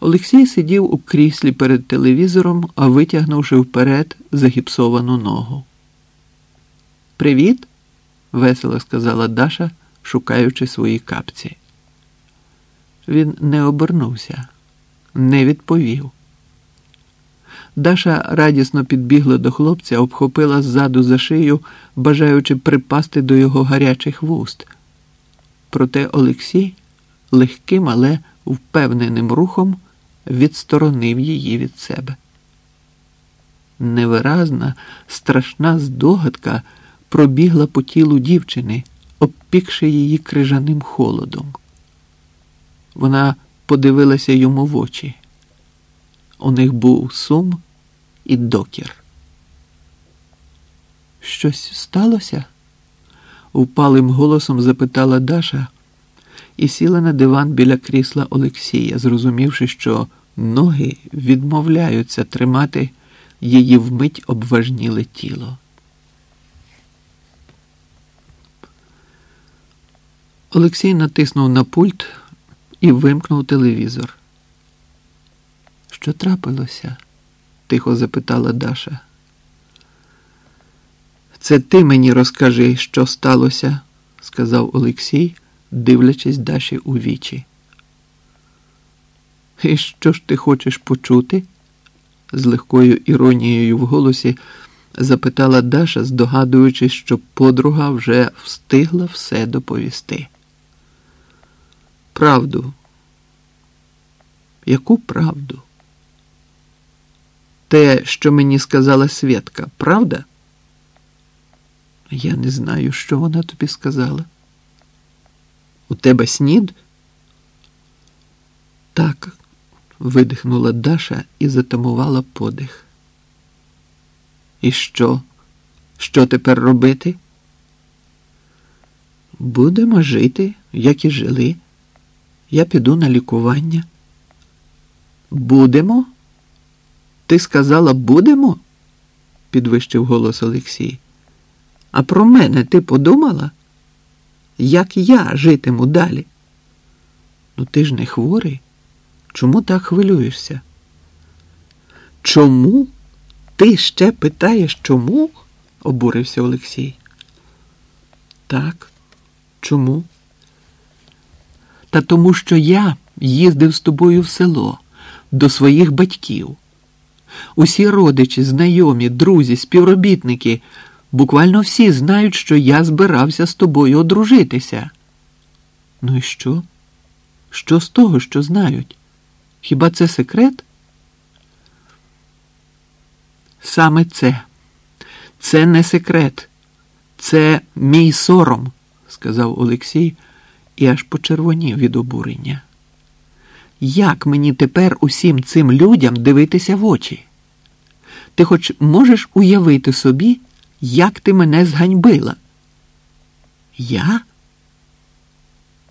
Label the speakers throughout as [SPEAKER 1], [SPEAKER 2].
[SPEAKER 1] Олексій сидів у кріслі перед телевізором, а витягнувши вперед загіпсовану ногу. Привіт, весело сказала Даша, шукаючи свої капці. Він не обернувся, не відповів. Даша радісно підбігла до хлопця, обхопила ззаду за шию, бажаючи припасти до його гарячих вуст. Проте Олексій легким, але впевненим рухом відсторонив її від себе. Невиразна, страшна здогадка пробігла по тілу дівчини, обпікши її крижаним холодом. Вона подивилася йому в очі. У них був сум і докір. Щось сталося? Упалим голосом запитала Даша і сіла на диван біля крісла Олексія, зрозумівши, що ноги відмовляються тримати її вмить обважніле тіло. Олексій натиснув на пульт і вимкнув телевізор. Що трапилося? тихо запитала Даша. Це ти мені розкажи, що сталося, сказав Олексій, дивлячись Даші у вічі. І що ж ти хочеш почути? з легкою іронією в голосі запитала Даша, здогадуючись, що подруга вже встигла все доповісти. Правду. Яку правду? Те, що мені сказала Свєтка, правда? Я не знаю, що вона тобі сказала. У тебе снід? Так, видихнула Даша і затамувала подих. І що? Що тепер робити? Будемо жити, як і жили. Я піду на лікування. Будемо? Ти сказала будемо? підвищив голос Олексій. А про мене ти подумала? Як я житиму далі? Ну ти ж не хворий. Чому так хвилюєшся? Чому? Ти ще питаєш чому? обурився Олексій. Так, чому? Та тому, що я їздив з тобою в село до своїх батьків. Усі родичі, знайомі, друзі, співробітники, буквально всі знають, що я збирався з тобою одружитися. Ну і що? Що з того, що знають? Хіба це секрет? Саме це. Це не секрет, це мій сором, сказав Олексій і аж почервонів від обурення. Як мені тепер усім цим людям дивитися в очі? Ти хоч можеш уявити собі, як ти мене зганьбила? Я?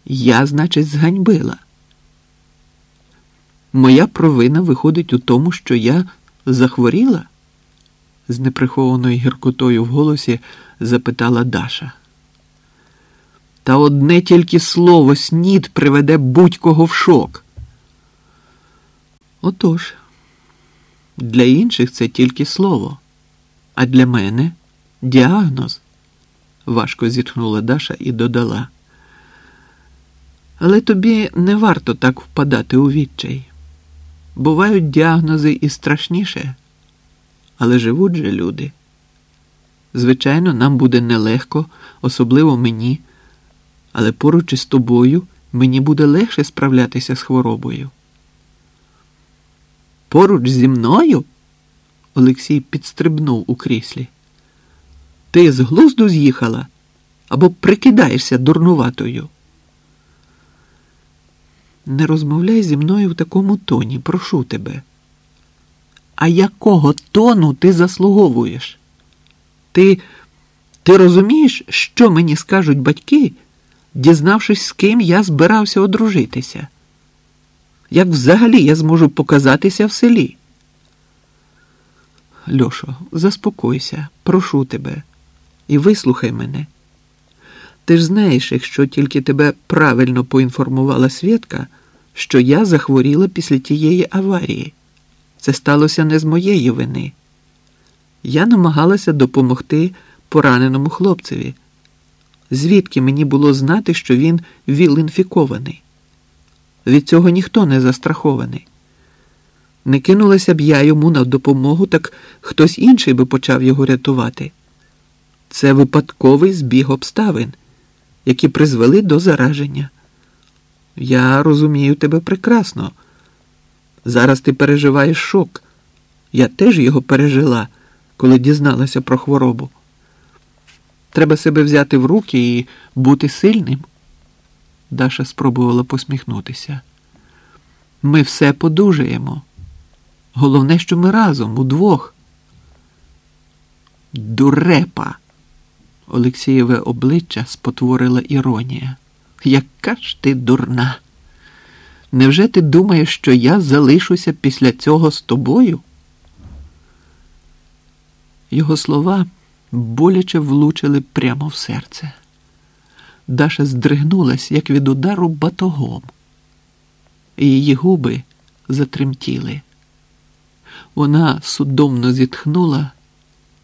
[SPEAKER 1] Я, значить, зганьбила. Моя провина виходить у тому, що я захворіла? з неприхованою гіркотою в голосі запитала Даша. Та одне тільки слово снід приведе будь-кого в шок. Отож, для інших це тільки слово, а для мене діагноз, важко зітхнула Даша і додала. Але тобі не варто так впадати у відчай. Бувають діагнози і страшніше, але живуть же люди. Звичайно, нам буде нелегко, особливо мені, але поруч із тобою мені буде легше справлятися з хворобою. Поруч зі мною? Олексій підстрибнув у кріслі. Ти з глузду з'їхала або прикидаєшся дурнуватою? Не розмовляй зі мною в такому тоні, прошу тебе. А якого тону ти заслуговуєш? Ти ти розумієш, що мені скажуть батьки, дізнавшись, з ким я збирався одружитися? Як взагалі я зможу показатися в селі? Льошо, заспокойся, прошу тебе, і вислухай мене. Ти ж знаєш, якщо тільки тебе правильно поінформувала Свєтка, що я захворіла після тієї аварії. Це сталося не з моєї вини. Я намагалася допомогти пораненому хлопцеві. Звідки мені було знати, що він віл-інфікований? Від цього ніхто не застрахований. Не кинулася б я йому на допомогу, так хтось інший би почав його рятувати. Це випадковий збіг обставин, які призвели до зараження. Я розумію тебе прекрасно. Зараз ти переживаєш шок. Я теж його пережила, коли дізналася про хворобу. Треба себе взяти в руки і бути сильним. Даша спробувала посміхнутися. Ми все подужаємо. Головне, що ми разом, удвох. Дурепа. Олексієве обличчя спотворила іронія. Яка ж ти дурна? Невже ти думаєш, що я залишуся після цього з тобою? Його слова боляче влучили прямо в серце. Даша здригнулась, як від удару батогом. Її губи затремтіли. Вона судомно зітхнула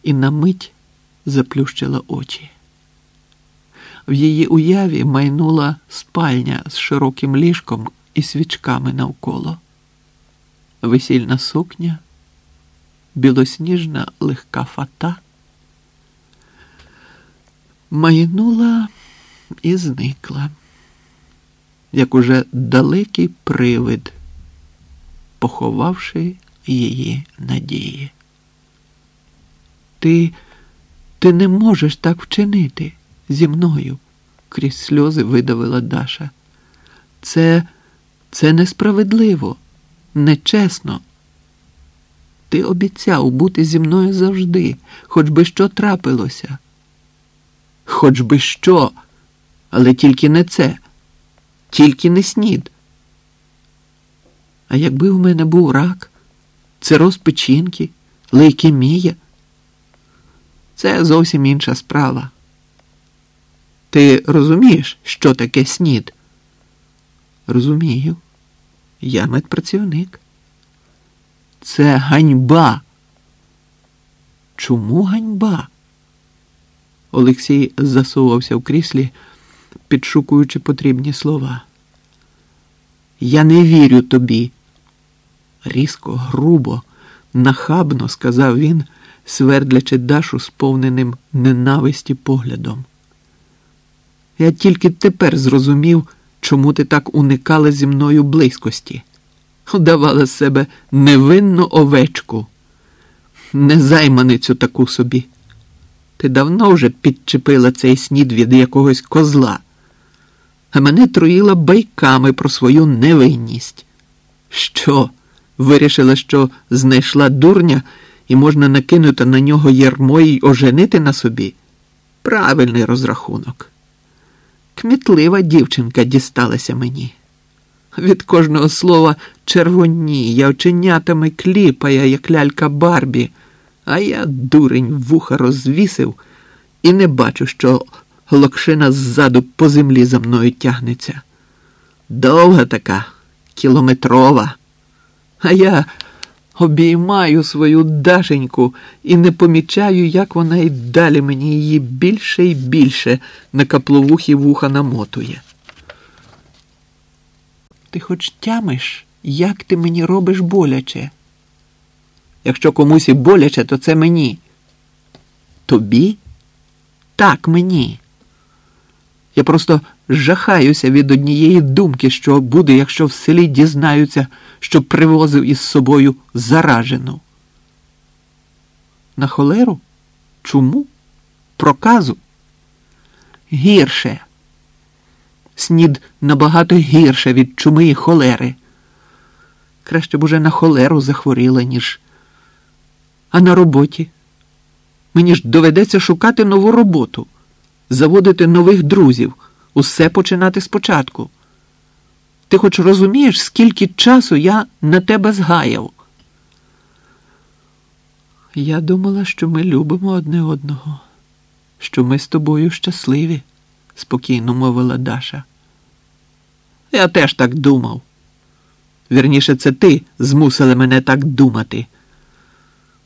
[SPEAKER 1] і на мить заплющила очі. В її уяві майнула спальня з широким ліжком і свічками навколо, весільна сукня, білосніжна легка фата. Майнула і зникла, як уже далекий привид, поховавши її надії. Ти, ти не можеш так вчинити зі мною, крізь сльози видавила Даша. Це, це несправедливо, нечесно. Ти обіцяв бути зі мною завжди, хоч би що трапилося. Хоч би що, але тільки не це, тільки не снід. А якби в мене був рак, цироз печінки, лейкемія, це зовсім інша справа. Ти розумієш, що таке снід? Розумію. Я медпрацівник. Це ганьба. Чому ганьба? Олексій засувався в кріслі, підшукуючи потрібні слова. Я не вірю тобі. Різко, грубо, нахабно сказав він, свердлячи Дашу сповненим ненависті поглядом. Я тільки тепер зрозумів, чому ти так уникала зі мною близькості. Удавала з себе невинну овечку, незайманицю таку собі. Ти давно вже підчепила цей снід від якогось козла, а мене труїла байками про свою невинність. Що? Вирішила, що знайшла дурня і можна накинути на нього ярмо й оженити на собі? Правильний розрахунок. Кмітлива дівчинка дісталася мені. Від кожного слова червоніє, оченятами кліпає, як лялька Барбі, а я дурень вуха розвісив і не бачу, що локшина ззаду по землі за мною тягнеться. Довга така, кілометрова. А я обіймаю свою дашеньку і не помічаю, як вона й далі мені її більше і більше на капловухі вуха намотує. Ти хоч тямиш, як ти мені робиш боляче? Якщо комусь і боляче, то це мені. Тобі? Так, мені. Я просто жахаюся від однієї думки, що буде, якщо в селі дізнаються, що привозив із собою заражену. На холеру? Чому? Проказу? Гірше. Снід набагато гірше від чуми і холери. Краще б уже на холеру захворіла, ніж. А на роботі. Мені ж доведеться шукати нову роботу, заводити нових друзів, усе починати спочатку. Ти хоч розумієш, скільки часу я на тебе згаяв? Я думала, що ми любимо одне одного, що ми з тобою щасливі, спокійно мовила Даша. Я теж так думав. Вірніше, це ти змусили мене так думати.